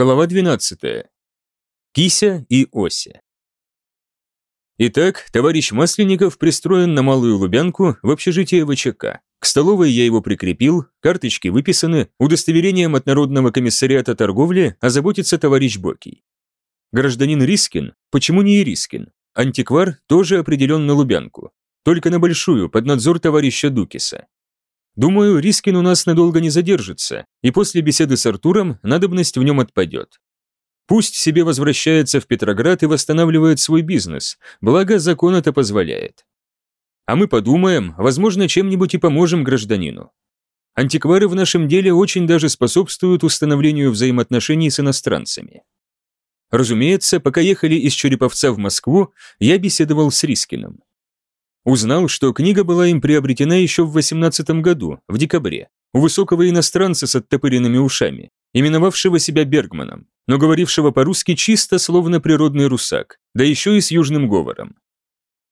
Глава 12. Кися и Ося. Итак, товарищ Масленников пристроен на Малую Лубянку в общежитие ВЧК. К столовой я его прикрепил, карточки выписаны, удостоверением от Народного комиссариата торговли озаботится товарищ Бокий. Гражданин Рискин, почему не и Рискин? Антиквар тоже определен на Лубянку, только на Большую, под надзор товарища Дукиса. Думаю, Рискин у нас надолго не задержится, и после беседы с Артуром надобность в нем отпадет. Пусть себе возвращается в Петроград и восстанавливает свой бизнес, благо закон это позволяет. А мы подумаем, возможно, чем-нибудь и поможем гражданину. Антиквары в нашем деле очень даже способствуют установлению взаимоотношений с иностранцами. Разумеется, пока ехали из Череповца в Москву, я беседовал с Рискиным. Узнал, что книга была им приобретена еще в 18 году, в декабре, у высокого иностранца с оттопыренными ушами, именовавшего себя Бергманом, но говорившего по-русски чисто, словно природный русак, да еще и с южным говором.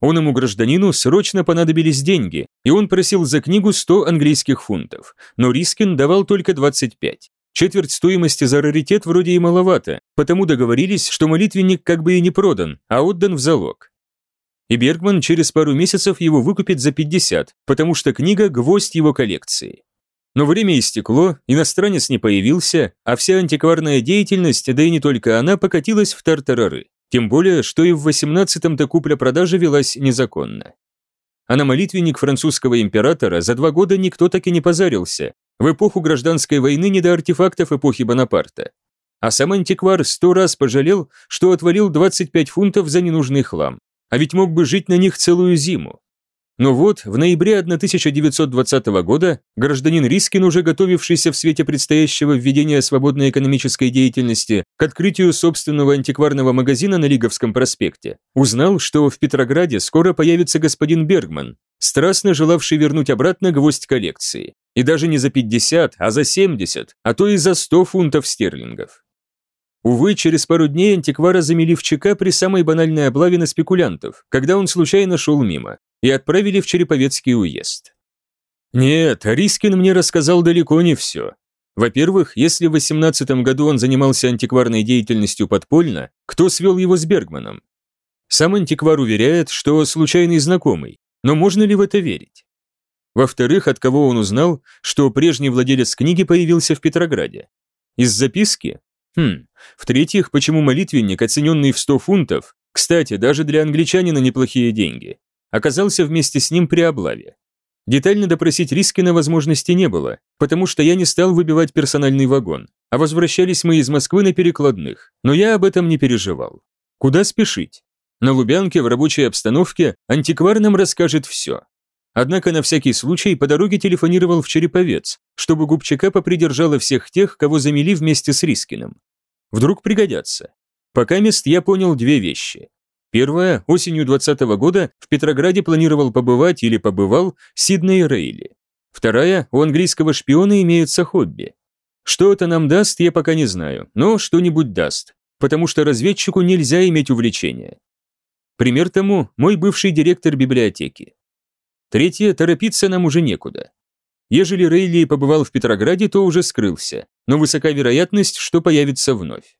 Он ему гражданину срочно понадобились деньги, и он просил за книгу 100 английских фунтов, но Рискин давал только 25. Четверть стоимости за раритет вроде и маловато, потому договорились, что молитвенник как бы и не продан, а отдан в залог и Бергман через пару месяцев его выкупит за 50, потому что книга – гвоздь его коллекции. Но время истекло, иностранец не появился, а вся антикварная деятельность, да и не только она, покатилась в тартарары. Тем более, что и в 18-м-то купля-продажа велась незаконно. А на молитвенник французского императора за два года никто так и не позарился. В эпоху гражданской войны не до артефактов эпохи Бонапарта. А сам антиквар сто раз пожалел, что отвалил 25 фунтов за ненужный хлам а ведь мог бы жить на них целую зиму. Но вот, в ноябре 1920 года гражданин Рискин, уже готовившийся в свете предстоящего введения свободной экономической деятельности к открытию собственного антикварного магазина на Лиговском проспекте, узнал, что в Петрограде скоро появится господин Бергман, страстно желавший вернуть обратно гвоздь коллекции. И даже не за 50, а за 70, а то и за 100 фунтов стерлингов. Увы, через пару дней антиквара замели в ЧК при самой банальной облаве на спекулянтов, когда он случайно шел мимо, и отправили в Череповецкий уезд. Нет, Рискин мне рассказал далеко не все. Во-первых, если в 18 году он занимался антикварной деятельностью подпольно, кто свел его с Бергманом? Сам антиквар уверяет, что случайный знакомый, но можно ли в это верить? Во-вторых, от кого он узнал, что прежний владелец книги появился в Петрограде? Из записки? Хм, в-третьих, почему молитвенник, оцененный в 100 фунтов, кстати, даже для англичанина неплохие деньги, оказался вместе с ним при облаве. Детально допросить Рискина возможности не было, потому что я не стал выбивать персональный вагон, а возвращались мы из Москвы на перекладных, но я об этом не переживал. Куда спешить? На Лубянке в рабочей обстановке антиквар нам расскажет все. Однако на всякий случай по дороге телефонировал в Череповец, чтобы Губчака попридержала всех тех, кого замели вместе с Рискиным. Вдруг пригодятся. Пока мест я понял две вещи. Первое, осенью 20 -го года в Петрограде планировал побывать или побывал Сидней Рейли. Вторая, у английского шпиона имеется хобби. Что это нам даст, я пока не знаю, но что-нибудь даст, потому что разведчику нельзя иметь увлечения. Пример тому – мой бывший директор библиотеки. Третье, торопиться нам уже некуда. Ежели Рейли побывал в Петрограде, то уже скрылся, но высока вероятность, что появится вновь.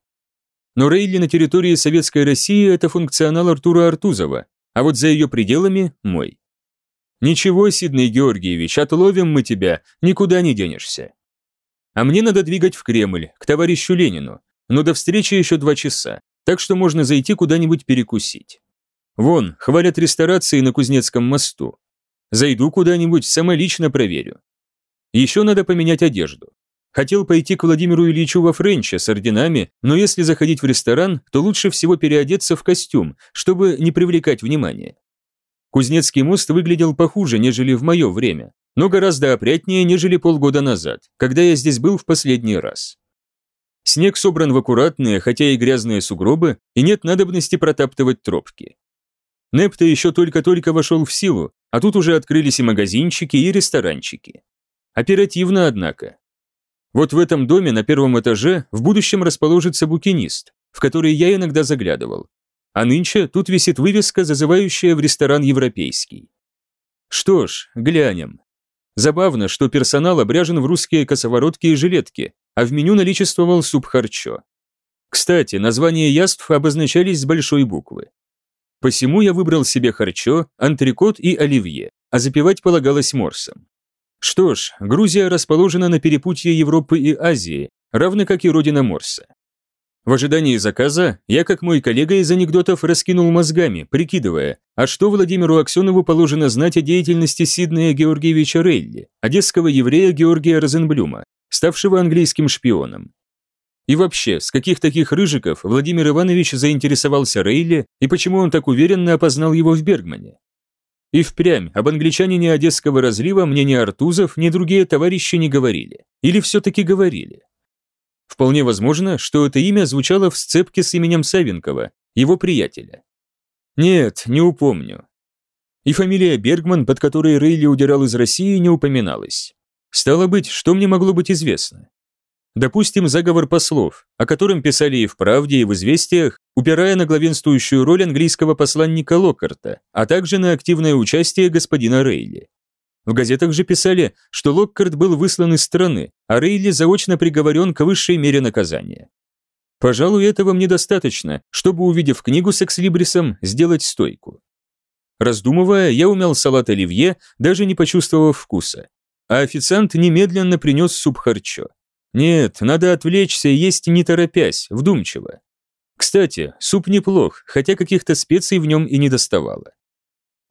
Но Рейли на территории Советской России – это функционал Артура Артузова, а вот за ее пределами – мой. Ничего, Сидней Георгиевич, отловим мы тебя, никуда не денешься. А мне надо двигать в Кремль, к товарищу Ленину, но до встречи еще два часа, так что можно зайти куда-нибудь перекусить. Вон, хвалят ресторации на Кузнецком мосту. Зайду куда-нибудь, самолично проверю. Еще надо поменять одежду. Хотел пойти к Владимиру Ильичу во Френче с орденами, но если заходить в ресторан, то лучше всего переодеться в костюм, чтобы не привлекать внимания. Кузнецкий мост выглядел похуже, нежели в мое время, но гораздо опрятнее, нежели полгода назад, когда я здесь был в последний раз. Снег собран в аккуратные, хотя и грязные сугробы, и нет надобности протаптывать тропки. Непта еще только-только вошел в силу, а тут уже открылись и магазинчики, и ресторанчики. Оперативно, однако. Вот в этом доме на первом этаже в будущем расположится букинист, в который я иногда заглядывал. А нынче тут висит вывеска, зазывающая в ресторан европейский. Что ж, глянем. Забавно, что персонал обряжен в русские косоворотки и жилетки, а в меню наличествовал суп харчо. Кстати, названия яств обозначались с большой буквы. Посему я выбрал себе харчо, антрикот и оливье, а запивать полагалось морсом. Что ж, Грузия расположена на перепутье Европы и Азии, равно как и родина морса. В ожидании заказа я, как мой коллега из анекдотов, раскинул мозгами, прикидывая, а что Владимиру Аксенову положено знать о деятельности Сиднея Георгиевича Рейли, одесского еврея Георгия Розенблюма, ставшего английским шпионом. И вообще, с каких таких рыжиков Владимир Иванович заинтересовался Рейли и почему он так уверенно опознал его в Бергмане? И впрямь, об англичанине Одесского разлива мне ни Артузов, ни другие товарищи не говорили. Или все-таки говорили. Вполне возможно, что это имя звучало в сцепке с именем Савенкова, его приятеля. Нет, не упомню. И фамилия Бергман, под которой Рейли удирал из России, не упоминалась. Стало быть, что мне могло быть известно? Допустим, заговор послов, о котором писали и в «Правде», и в «Известиях», упирая на главенствующую роль английского посланника Локкарта, а также на активное участие господина Рейли. В газетах же писали, что Локкарт был выслан из страны, а Рейли заочно приговорен к высшей мере наказания. Пожалуй, этого мне достаточно, чтобы, увидев книгу с экслибрисом, сделать стойку. Раздумывая, я умял салат оливье, даже не почувствовав вкуса. А официант немедленно принес суп харчо. Нет, надо отвлечься и есть не торопясь, вдумчиво. Кстати, суп неплох, хотя каких-то специй в нем и не доставало.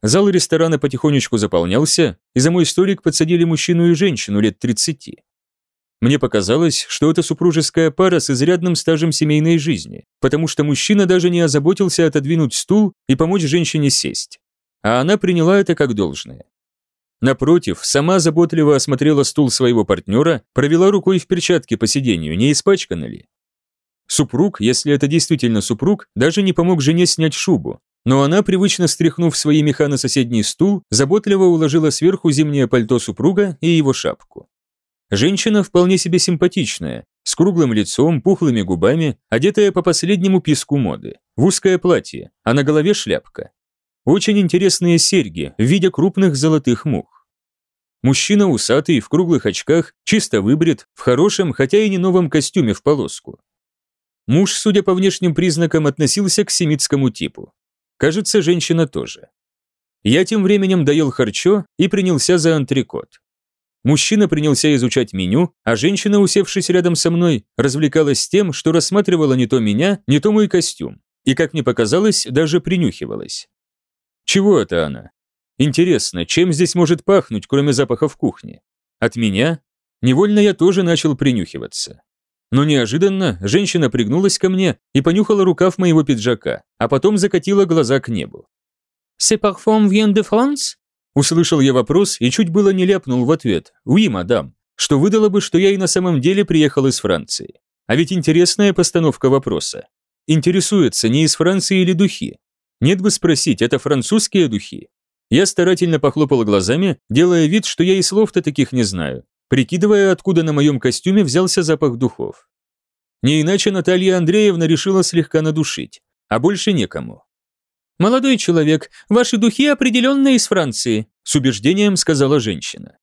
Зал ресторана потихонечку заполнялся, и за мой столик подсадили мужчину и женщину лет 30. Мне показалось, что это супружеская пара с изрядным стажем семейной жизни, потому что мужчина даже не озаботился отодвинуть стул и помочь женщине сесть. А она приняла это как должное. Напротив, сама заботливо осмотрела стул своего партнера, провела рукой в перчатке по сиденью, не испачкано ли. Супруг, если это действительно супруг, даже не помог жене снять шубу, но она, привычно стряхнув свои меха на соседний стул, заботливо уложила сверху зимнее пальто супруга и его шапку. Женщина вполне себе симпатичная, с круглым лицом, пухлыми губами, одетая по последнему писку моды, в узкое платье, а на голове шляпка. Очень интересные серьги в виде крупных золотых мух. Мужчина усатый, в круглых очках, чисто выбрит, в хорошем, хотя и не новом костюме в полоску. Муж, судя по внешним признакам, относился к семитскому типу. Кажется, женщина тоже. Я тем временем доел харчо и принялся за антрикот. Мужчина принялся изучать меню, а женщина, усевшись рядом со мной, развлекалась тем, что рассматривала не то меня, не то мой костюм, и, как мне показалось, даже принюхивалась. Чего это она? Интересно, чем здесь может пахнуть, кроме запаха в кухне? От меня? Невольно я тоже начал принюхиваться. Но неожиданно женщина пригнулась ко мне и понюхала рукав моего пиджака, а потом закатила глаза к небу. «C'est parfum vient de France?» Услышал я вопрос и чуть было не ляпнул в ответ «Oui, мадам», что выдало бы, что я и на самом деле приехал из Франции. А ведь интересная постановка вопроса. Интересуется, не из Франции или духи. Нет бы спросить, это французские духи? Я старательно похлопал глазами, делая вид, что я и слов-то таких не знаю, прикидывая, откуда на моем костюме взялся запах духов. Не иначе Наталья Андреевна решила слегка надушить, а больше некому. «Молодой человек, ваши духи определенно из Франции», с убеждением сказала женщина.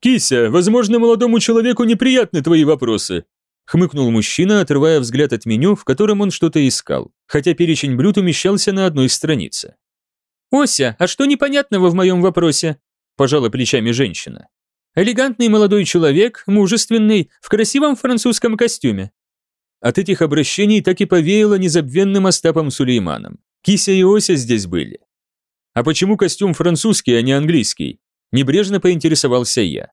«Кися, возможно, молодому человеку неприятны твои вопросы», хмыкнул мужчина, отрывая взгляд от меню, в котором он что-то искал, хотя перечень блюд умещался на одной странице. «Ося, а что непонятного в моем вопросе?» пожала плечами женщина. Элегантный молодой человек, мужественный, в красивом французском костюме. От этих обращений так и повеяло незабвенным Остапом Сулейманом. Кися и Ося здесь были. А почему костюм французский, а не английский? Небрежно поинтересовался я.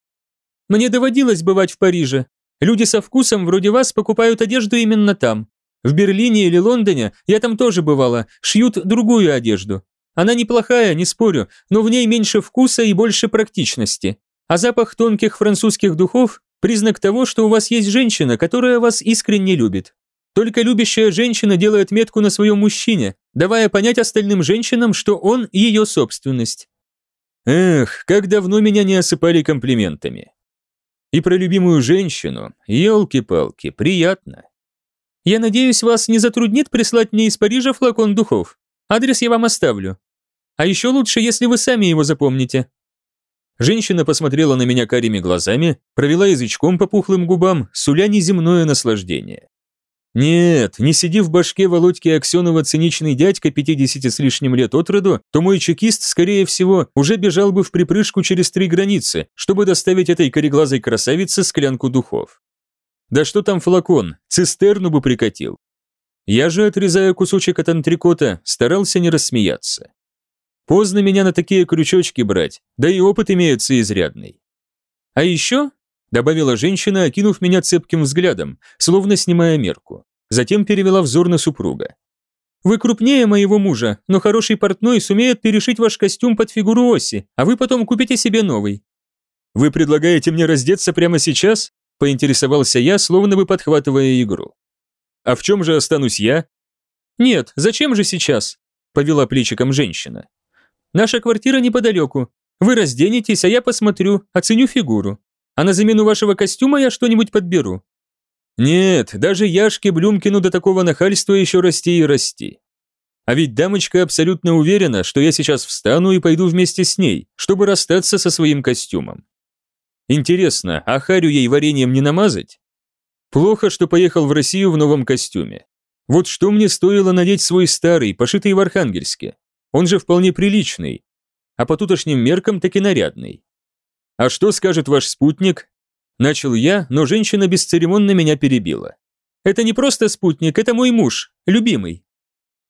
Мне доводилось бывать в Париже. Люди со вкусом вроде вас покупают одежду именно там. В Берлине или Лондоне я там тоже бывала, шьют другую одежду. Она неплохая, не спорю, но в ней меньше вкуса и больше практичности. А запах тонких французских духов – признак того, что у вас есть женщина, которая вас искренне любит. Только любящая женщина делает метку на своем мужчине, давая понять остальным женщинам, что он ее собственность. Эх, как давно меня не осыпали комплиментами. И про любимую женщину, елки-палки, приятно. Я надеюсь, вас не затруднит прислать мне из Парижа флакон духов. Адрес я вам оставлю. А еще лучше, если вы сами его запомните. Женщина посмотрела на меня карими глазами, провела язычком по пухлым губам, суля неземное наслаждение. Нет, не сиди в башке Володьки Аксенова циничный дядька 50 с лишним лет от роду, то мой чекист, скорее всего, уже бежал бы в припрыжку через три границы, чтобы доставить этой кореглазой красавице склянку духов. Да что там флакон, цистерну бы прикатил. Я же, отрезая кусочек от антрикота, старался не рассмеяться. Поздно меня на такие крючочки брать, да и опыт имеется изрядный. А еще, добавила женщина, окинув меня цепким взглядом, словно снимая мерку. Затем перевела взор на супруга. «Вы крупнее моего мужа, но хороший портной сумеет перешить ваш костюм под фигуру оси, а вы потом купите себе новый». «Вы предлагаете мне раздеться прямо сейчас?» – поинтересовался я, словно бы подхватывая игру. «А в чем же останусь я?» «Нет, зачем же сейчас?» – повела плечиком женщина. «Наша квартира неподалеку. Вы разденетесь, а я посмотрю, оценю фигуру. А на замену вашего костюма я что-нибудь подберу. Нет, даже Яшке Блюмкину до такого нахальства еще расти и расти. А ведь дамочка абсолютно уверена, что я сейчас встану и пойду вместе с ней, чтобы расстаться со своим костюмом. Интересно, а Харю ей вареньем не намазать? Плохо, что поехал в Россию в новом костюме. Вот что мне стоило надеть свой старый, пошитый в Архангельске. Он же вполне приличный, а по тутошним меркам таки нарядный. «А что скажет ваш спутник?» Начал я, но женщина бесцеремонно меня перебила. «Это не просто спутник, это мой муж, любимый».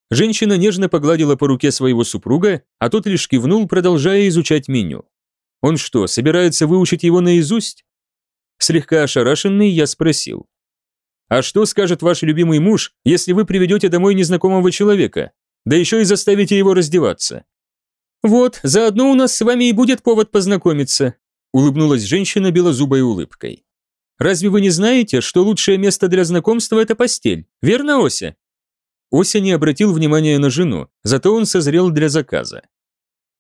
Женщина нежно погладила по руке своего супруга, а тот лишь кивнул, продолжая изучать меню. Он что, собирается выучить его наизусть? Слегка ошарашенный, я спросил. «А что скажет ваш любимый муж, если вы приведете домой незнакомого человека, да еще и заставите его раздеваться?» «Вот, заодно у нас с вами и будет повод познакомиться», улыбнулась женщина белозубой улыбкой. «Разве вы не знаете, что лучшее место для знакомства – это постель, верно, Ося?» Ося не обратил внимания на жену, зато он созрел для заказа.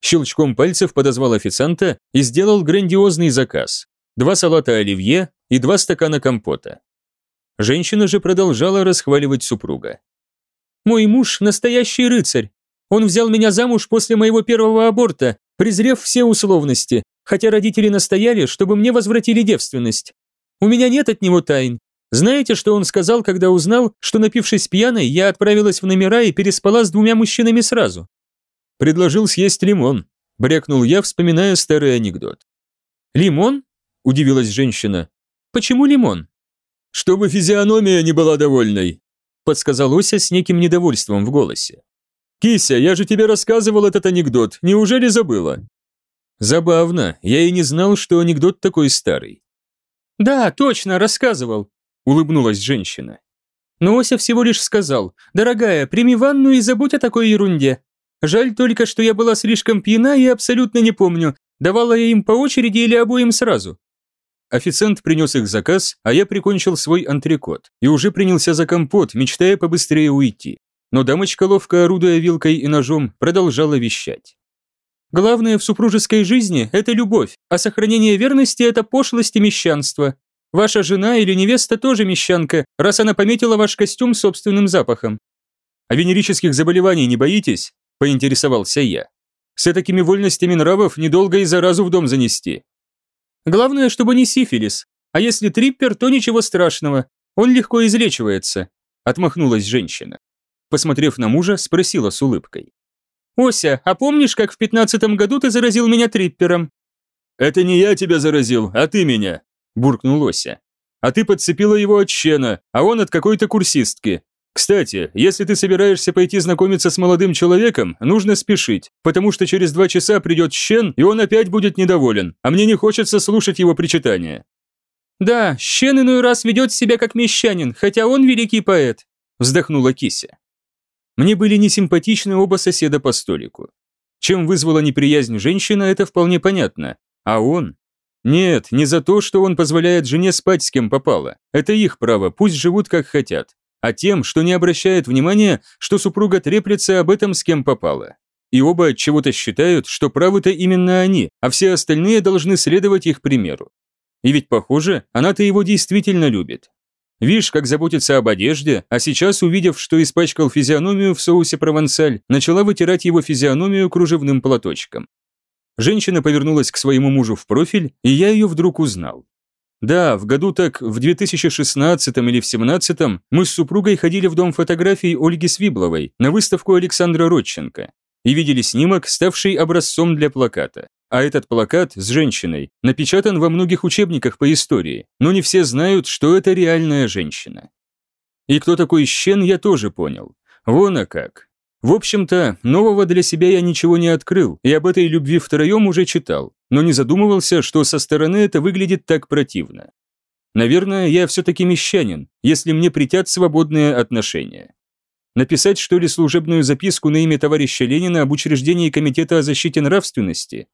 Щелчком пальцев подозвал официанта и сделал грандиозный заказ. Два салата оливье и два стакана компота. Женщина же продолжала расхваливать супруга. «Мой муж – настоящий рыцарь. Он взял меня замуж после моего первого аборта, презрев все условности, хотя родители настояли, чтобы мне возвратили девственность. У меня нет от него тайн. Знаете, что он сказал, когда узнал, что, напившись пьяной, я отправилась в номера и переспала с двумя мужчинами сразу? Предложил съесть лимон, брякнул я, вспоминая старый анекдот. Лимон? удивилась женщина. Почему лимон? Чтобы физиономия не была довольной, подсказал Ося с неким недовольством в голосе. Кися, я же тебе рассказывал этот анекдот, неужели забыла? Забавно, я и не знал, что анекдот такой старый. Да, точно, рассказывал, улыбнулась женщина. Но Ося всего лишь сказал, дорогая, прими ванну и забудь о такой ерунде. Жаль только, что я была слишком пьяна и абсолютно не помню, давала я им по очереди или обоим сразу. Официант принес их заказ, а я прикончил свой антрекот и уже принялся за компот, мечтая побыстрее уйти. Но дамочка, ловко орудуя вилкой и ножом, продолжала вещать. Главное в супружеской жизни – это любовь, а сохранение верности – это пошлость и мещанство. Ваша жена или невеста тоже мещанка, раз она пометила ваш костюм собственным запахом. А венерических заболеваний не боитесь? Поинтересовался я. С такими вольностями нравов недолго и заразу в дом занести. Главное, чтобы не сифилис. А если триппер, то ничего страшного. Он легко излечивается. Отмахнулась женщина. Посмотрев на мужа, спросила с улыбкой. «Ося, а помнишь, как в пятнадцатом году ты заразил меня триппером?» «Это не я тебя заразил, а ты меня», – буркнул Ося. «А ты подцепила его от Щена, а он от какой-то курсистки. Кстати, если ты собираешься пойти знакомиться с молодым человеком, нужно спешить, потому что через два часа придет Щен, и он опять будет недоволен, а мне не хочется слушать его причитания». «Да, Щен иной раз ведет себя как мещанин, хотя он великий поэт», – вздохнула Кися. Мне были несимпатичны оба соседа по столику. Чем вызвала неприязнь женщина, это вполне понятно. А он? Нет, не за то, что он позволяет жене спать с кем попало. Это их право, пусть живут как хотят. А тем, что не обращает внимания, что супруга треплется об этом с кем попало. И оба от чего-то считают, что правы-то именно они, а все остальные должны следовать их примеру. И ведь, похоже, она-то его действительно любит. Вишь, как заботится об одежде, а сейчас, увидев, что испачкал физиономию в соусе провансаль, начала вытирать его физиономию кружевным платочком. Женщина повернулась к своему мужу в профиль, и я ее вдруг узнал. Да, в году так, в 2016 или в 17 мы с супругой ходили в дом фотографий Ольги Свибловой на выставку Александра Родченко и видели снимок, ставший образцом для плаката. А этот плакат с женщиной напечатан во многих учебниках по истории, но не все знают, что это реальная женщина. И кто такой Щен, я тоже понял. Вон а как. В общем-то, нового для себя я ничего не открыл, и об этой любви втроем уже читал, но не задумывался, что со стороны это выглядит так противно. Наверное, я все-таки мещанин, если мне притят свободные отношения. Написать, что ли, служебную записку на имя товарища Ленина об учреждении Комитета о защите нравственности?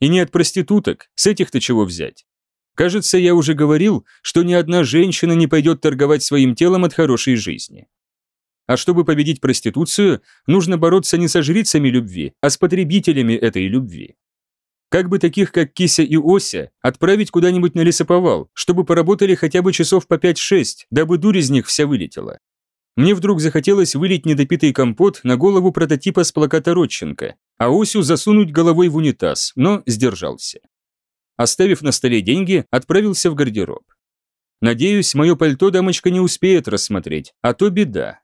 И не от проституток, с этих-то чего взять? Кажется, я уже говорил, что ни одна женщина не пойдет торговать своим телом от хорошей жизни. А чтобы победить проституцию, нужно бороться не со жрицами любви, а с потребителями этой любви. Как бы таких, как Кися и Ося, отправить куда-нибудь на лесоповал, чтобы поработали хотя бы часов по 5-6, дабы дурь из них вся вылетела. Мне вдруг захотелось вылить недопитый компот на голову прототипа с плаката Родченко, а Осю засунуть головой в унитаз, но сдержался. Оставив на столе деньги, отправился в гардероб. Надеюсь, мое пальто дамочка не успеет рассмотреть, а то беда.